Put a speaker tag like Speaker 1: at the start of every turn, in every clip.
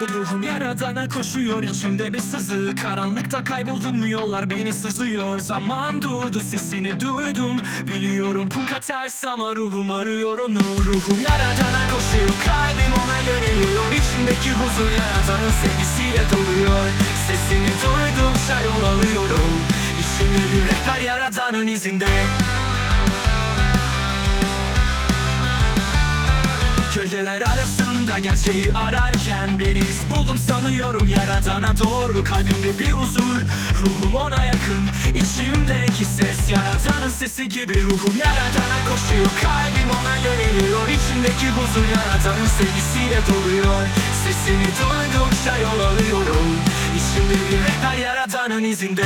Speaker 1: Ruhum yaradana koşuyor içimde bir sızı. Karanlıkta kayboldum yollar beni sızlıyor Zaman durdu sesini duydum. Biliyorum bu ters ama ruhum arıyor onu. Ruhum yaradana koşuyor kalbim ona yöneliyor. İçimdeki huzur yaradanın sevgisiyle doluyor. Sesini duydukça yol alıyorum İçimde yürekler yaradanın izinde Gölgeler arasında gerçeği ararken bir iz buldum sanıyorum yaradana doğru Kalbimde bir huzur, ruhum ona yakın İçimdeki ses yaradanın sesi gibi Ruhum yaradana koşuyor, kalbim ona yöneliyor İçimdeki huzur yaradanın sevgisiyle doluyor. Sesini duydukça yol alıyorum. İçimde bir rehber yaradanın izinde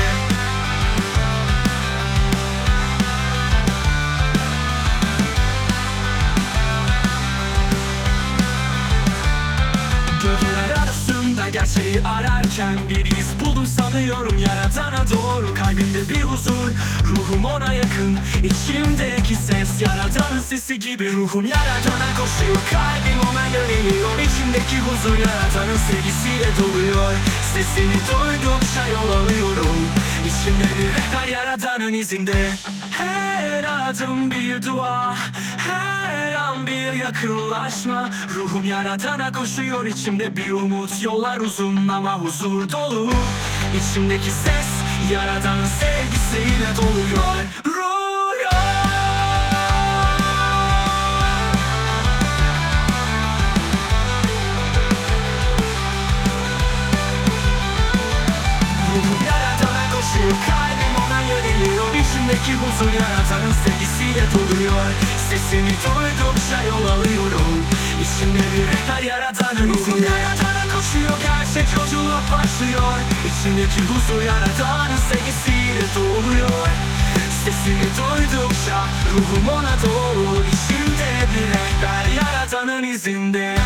Speaker 1: Gölgeler arasında gerçeği ararken bir iz buldum sanıyorum. Yaradana doğru Kalbimde bir huzur, ruhum ona yakın. İçimdeki ses yaradanın sesi gibi Ruhum yaradana koşuyor, kalbim ona yöneliyor İçimdeki huzur yaradanın sevgisiyle doluyor. Sesini duydukça yol alıyorum. İçimde bir rehber yaradanın izinde. Her adım bir dua Her an bir yakınlaşma. Ruhum yaradana koşuyor içimde bir umut. Yollar uzun ama huzur dolu. İçimdeki ses yaradanın sevgisiyle İçimdeki huzur yaratanın sevgisiyle doluyor Sesini duydukça yol alıyorum. İçimde bir rehber yaradanın Ruhum yaradana koşuyor Gerçek yolculuk başlıyor. İçimdeki huzur yaratanın sevgisiyle doluyor Sesini duydukça ruhum ona doğru. İçimde bir rehber yaratanın izinde